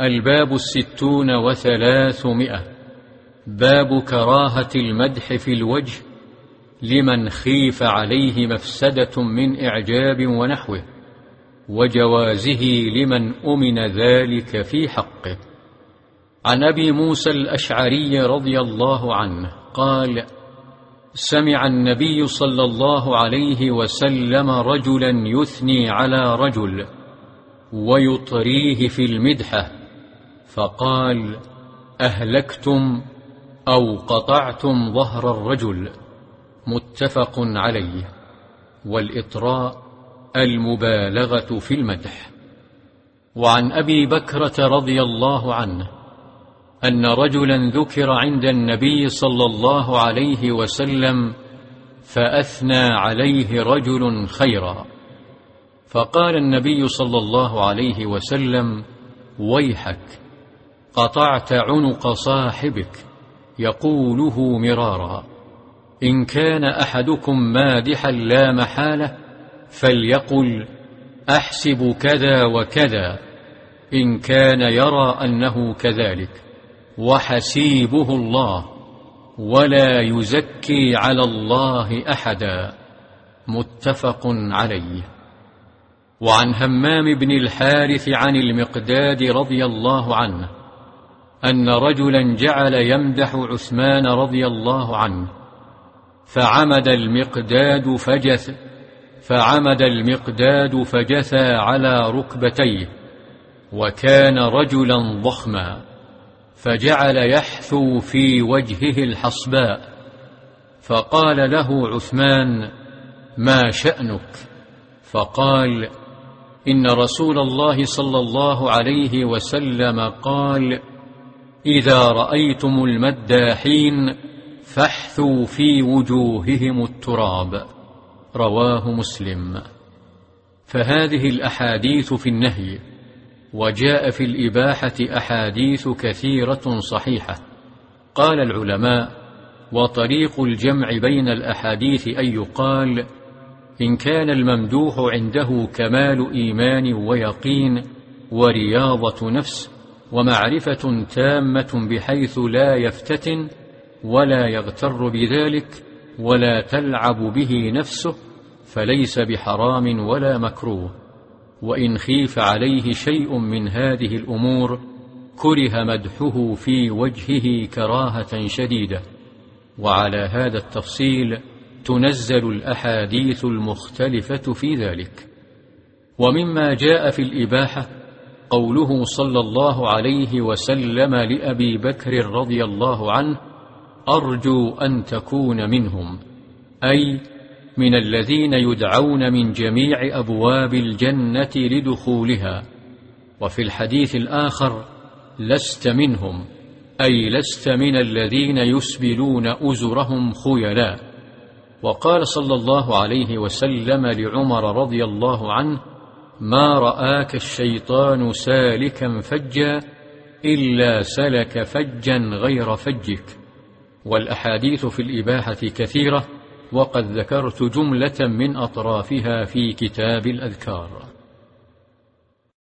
الباب الستون وثلاثمائة. باب كراهة المدح في الوجه لمن خيف عليه مفسدة من إعجاب ونحوه وجوازه لمن أمن ذلك في حقه. عن أبي موسى الأشعري رضي الله عنه قال سمع النبي صلى الله عليه وسلم رجلا يثني على رجل ويطريه في المدحة فقال أهلكتم أو قطعتم ظهر الرجل؟ متفق عليه. والإطراء المبالغة في المدح. وعن أبي بكرة رضي الله عنه أن رجلا ذكر عند النبي صلى الله عليه وسلم فأثنى عليه رجل خيرا. فقال النبي صلى الله عليه وسلم ويحك. قطعت عنق صاحبك يقوله مرارا. إن كان أحدكم مادحا لا محالة فليقل أحسب كذا وكذا. إن كان يرى أنه كذلك وحسيبه الله ولا يزكي على الله أحدا. متفق عليه. وعن همام بن الحارث عن المقداد رضي الله عنه أن رجلا جعل يمدح عثمان رضي الله عنه فعمد المقداد فجث فعمد المقداد فجثى على ركبتيه وكان رجلا ضخما فجعل يحثو في وجهه الحصباء فقال له عثمان ما شأنك؟ فقال إن رسول الله صلى الله عليه وسلم قال إذا رأيتم المداحين فاحثوا في وجوههم التراب. رواه مسلم. فهذه الأحاديث في النهي وجاء في الإباحة أحاديث كثيرة صحيحة. قال العلماء وطريق الجمع بين الأحاديث أن يقال إن كان الممدوح عنده كمال إيمان ويقين ورياضة نفس ومعرفة تامة بحيث لا يفتتن ولا يغتر بذلك ولا تلعب به نفسه فليس بحرام ولا مكروه. وإن خيف عليه شيء من هذه الأمور كره مدحه في وجهه كراهة شديدة. وعلى هذا التفصيل تنزل الأحاديث المختلفة في ذلك. ومما جاء في الإباحة قوله صلى الله عليه وسلم لأبي بكر رضي الله عنه أرجو أن تكون منهم أي من الذين يدعون من جميع أبواب الجنة لدخولها وفي الحديث الآخر لست منهم أي لست من الذين يسبلون أزرهم خيلاء. وقال صلى الله عليه وسلم لعمر رضي الله عنه ما رآك الشيطان سالكا فجا إلا سلك فجا غير فجك. والأحاديث في الإباحة كثيرة وقد ذكرت جملة من أطرافها في كتاب الأذكار.